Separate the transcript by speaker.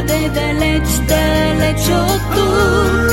Speaker 1: De de dedeleć, deleć od tu